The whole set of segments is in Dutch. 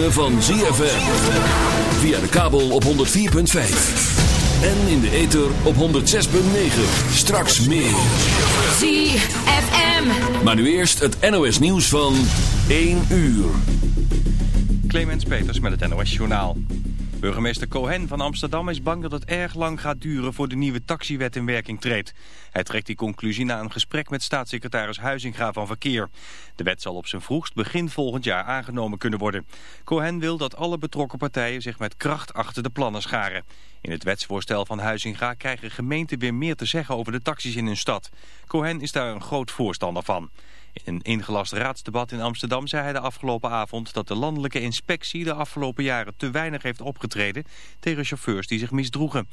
ritme van ZFM. Via de kabel op 104.5. En in de ether op 106.9. Straks meer. ZFM. Maar nu eerst het NOS nieuws van 1 uur. Clemens Peters met het NOS Journaal. Burgemeester Cohen van Amsterdam is bang dat het erg lang gaat duren voor de nieuwe taxiwet in werking treedt. Hij trekt die conclusie na een gesprek met staatssecretaris Huizinga van Verkeer. De wet zal op zijn vroegst begin volgend jaar aangenomen kunnen worden. Cohen wil dat alle betrokken partijen zich met kracht achter de plannen scharen. In het wetsvoorstel van Huizinga krijgen gemeenten weer meer te zeggen over de taxis in hun stad. Cohen is daar een groot voorstander van. In een ingelast raadsdebat in Amsterdam zei hij de afgelopen avond dat de landelijke inspectie de afgelopen jaren te weinig heeft opgetreden tegen chauffeurs die zich misdroegen.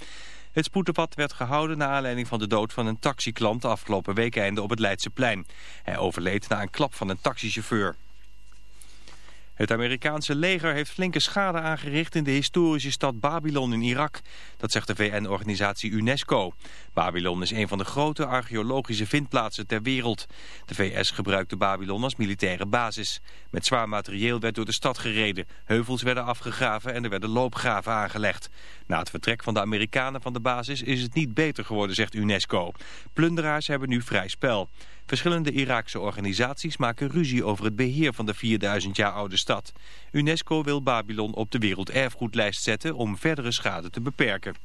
Het spoeddebat werd gehouden naar aanleiding van de dood van een taxiklant afgelopen weekende op het Leidseplein. Hij overleed na een klap van een taxichauffeur. Het Amerikaanse leger heeft flinke schade aangericht in de historische stad Babylon in Irak. Dat zegt de VN-organisatie UNESCO. Babylon is een van de grote archeologische vindplaatsen ter wereld. De VS gebruikte Babylon als militaire basis. Met zwaar materieel werd door de stad gereden. Heuvels werden afgegraven en er werden loopgraven aangelegd. Na het vertrek van de Amerikanen van de basis is het niet beter geworden, zegt UNESCO. Plunderaars hebben nu vrij spel. Verschillende Iraakse organisaties maken ruzie over het beheer van de 4000 jaar oude stad. UNESCO wil Babylon op de werelderfgoedlijst zetten om verdere schade te beperken.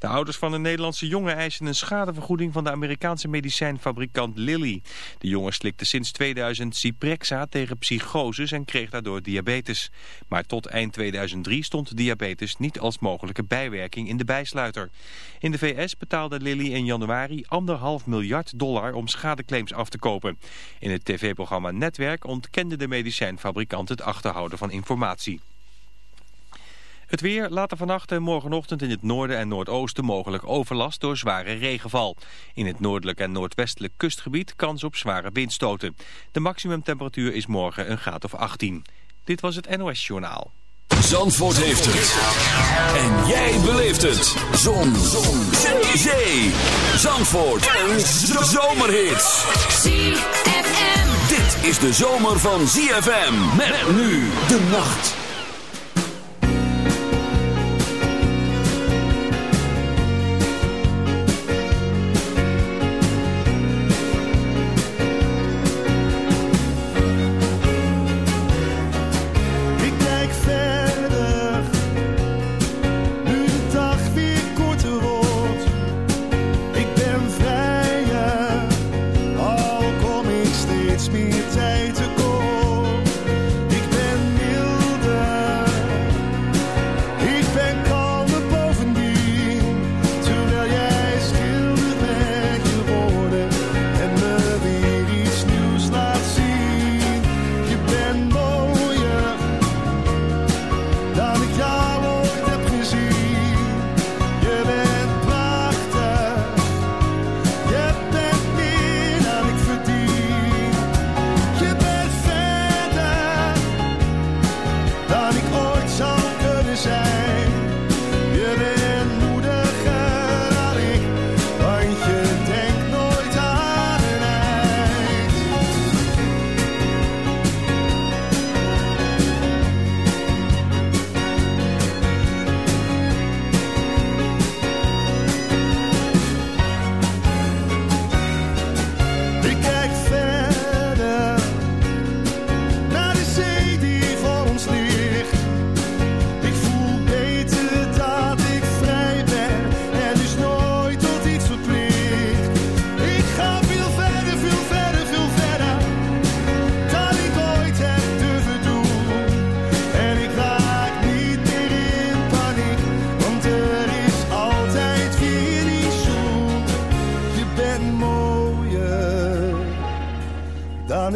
De ouders van een Nederlandse jongen eisen een schadevergoeding van de Amerikaanse medicijnfabrikant Lilly. De jongen slikte sinds 2000 Ciprexa tegen psychoses en kreeg daardoor diabetes. Maar tot eind 2003 stond diabetes niet als mogelijke bijwerking in de bijsluiter. In de VS betaalde Lilly in januari anderhalf miljard dollar om schadeclaims af te kopen. In het tv-programma Netwerk ontkende de medicijnfabrikant het achterhouden van informatie. Het weer, later vannacht en morgenochtend in het noorden en noordoosten mogelijk overlast door zware regenval. In het noordelijk en noordwestelijk kustgebied kans op zware windstoten. De maximumtemperatuur is morgen een graad of 18. Dit was het NOS Journaal. Zandvoort heeft het. En jij beleeft het. Zon. Zon. Zee. Zandvoort. Een zomerhit. ZFM. Dit is de zomer van ZFM. Met nu de nacht.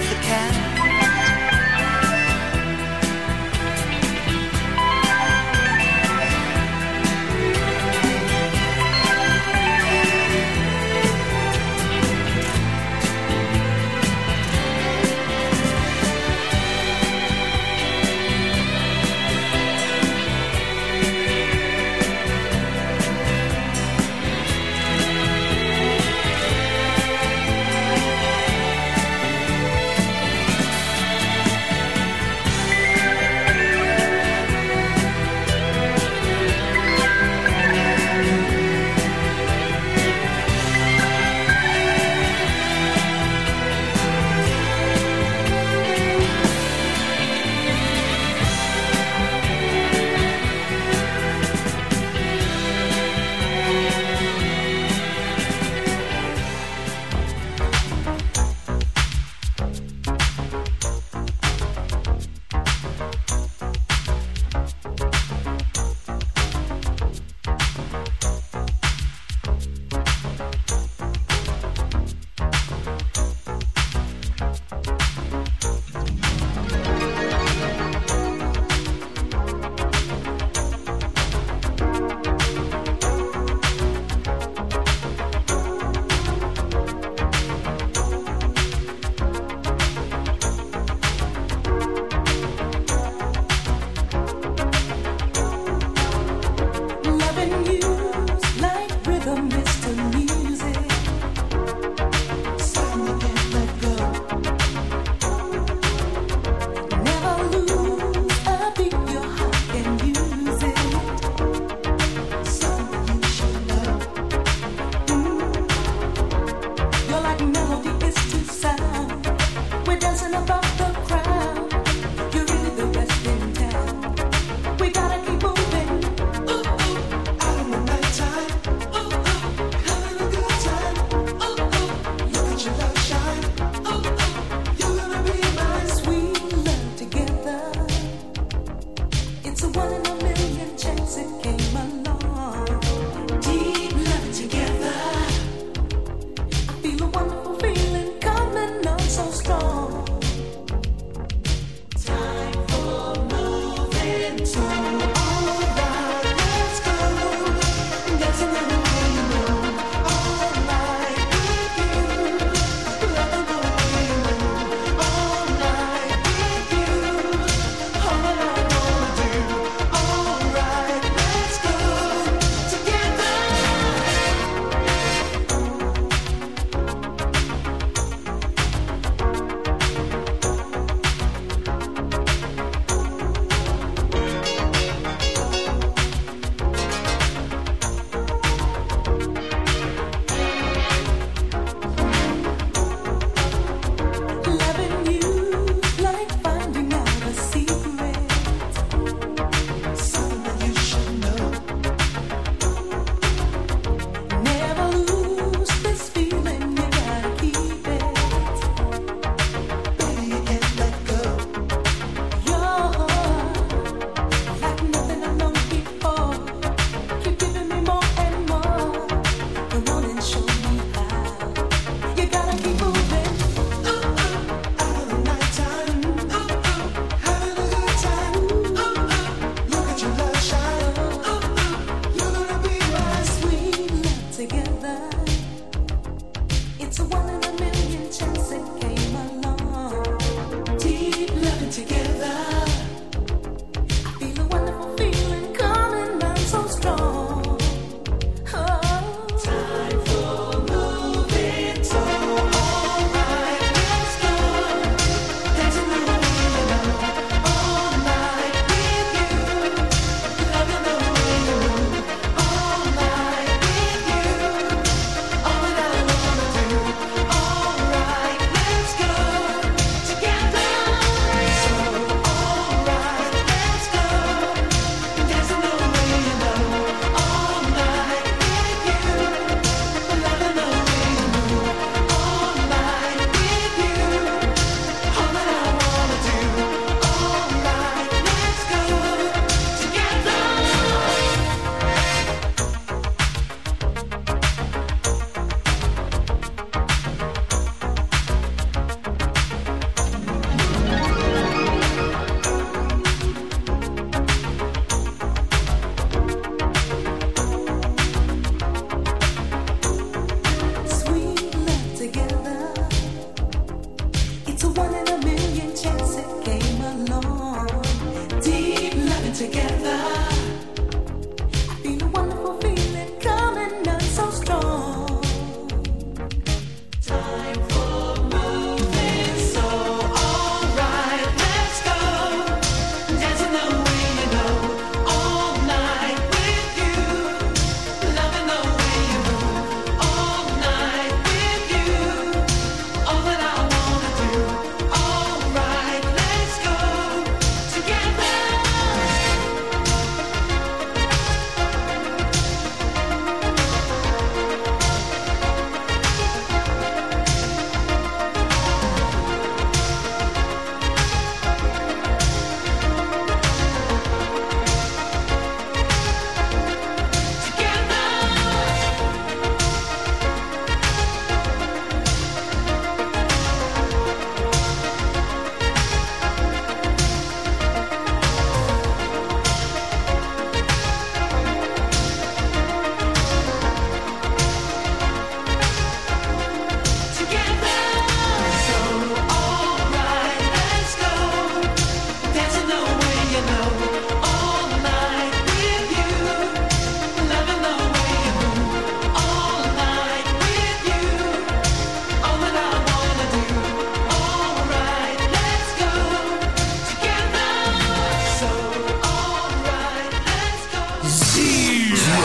of the cat.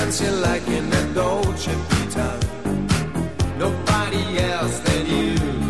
dancing like in a Dolce Vita. Nobody else than you.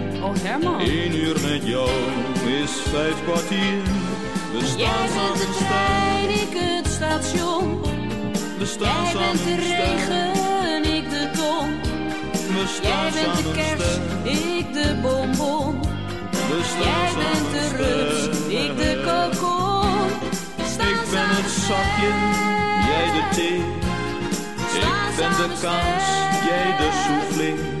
Oh Herman. Eén uur met jou is vijf kwartier. We Jij staan bent samen de trein, ik het station. we staan Jij bent de regen, ik de ton. We Jij staan bent de samen kers, sterk. ik de bonbon. We staan Jij bent de rups, ik de kokon. Staan Ik ben het zakje, jij de thee. Ik ben de kaas, sterk. jij de soufflé.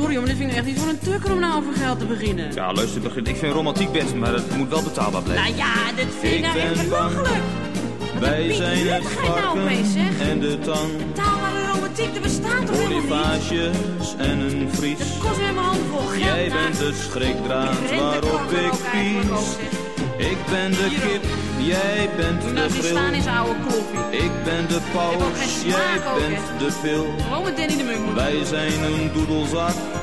Nou sorry, maar dit vind ik echt niet voor een tukker om nou over geld te beginnen. Ja, luister, Begrit, ik vind romantiek best, maar het moet wel betaalbaar blijven. Nou ja, dit vind ik nou echt belachelijk. Wij zijn het nou varken zeg? en de tang. Taalbare romantiek, er bestaat toch helemaal niet? En een vries. Dat kost me mijn hand vol geld. Jij nou. bent de schrikdraad waarop ik pies. Ik ben de kip, jij bent de nou die bril. staan in oude kloffie. Ik ben de paus, jij bent de pil. Gewoon met Danny de Munk. Wij zijn een doedelzak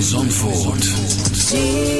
Van Zandvoort.